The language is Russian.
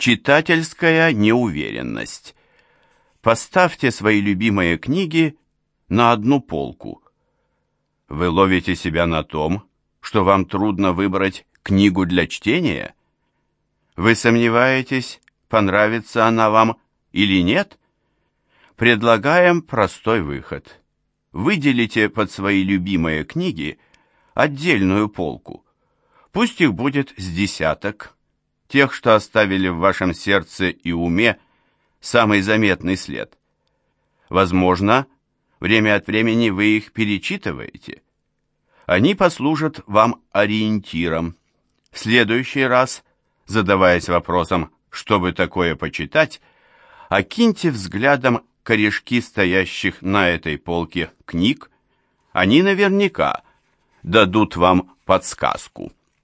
Читательская неуверенность. Поставьте свои любимые книги на одну полку. Вы ловите себя на том, что вам трудно выбрать книгу для чтения? Вы сомневаетесь, понравится она вам или нет? Предлагаем простой выход. Выделите под свои любимые книги отдельную полку. Пусть их будет с десяток, тех, что оставили в вашем сердце и уме самый заметный след. Возможно, время от времени вы их перечитываете. Они послужат вам ориентиром. В следующий раз, задаваясь вопросом, что бы такое почитать, окиньте взглядом корешки стоящих на этой полке книг. Они наверняка дадут вам подсказку.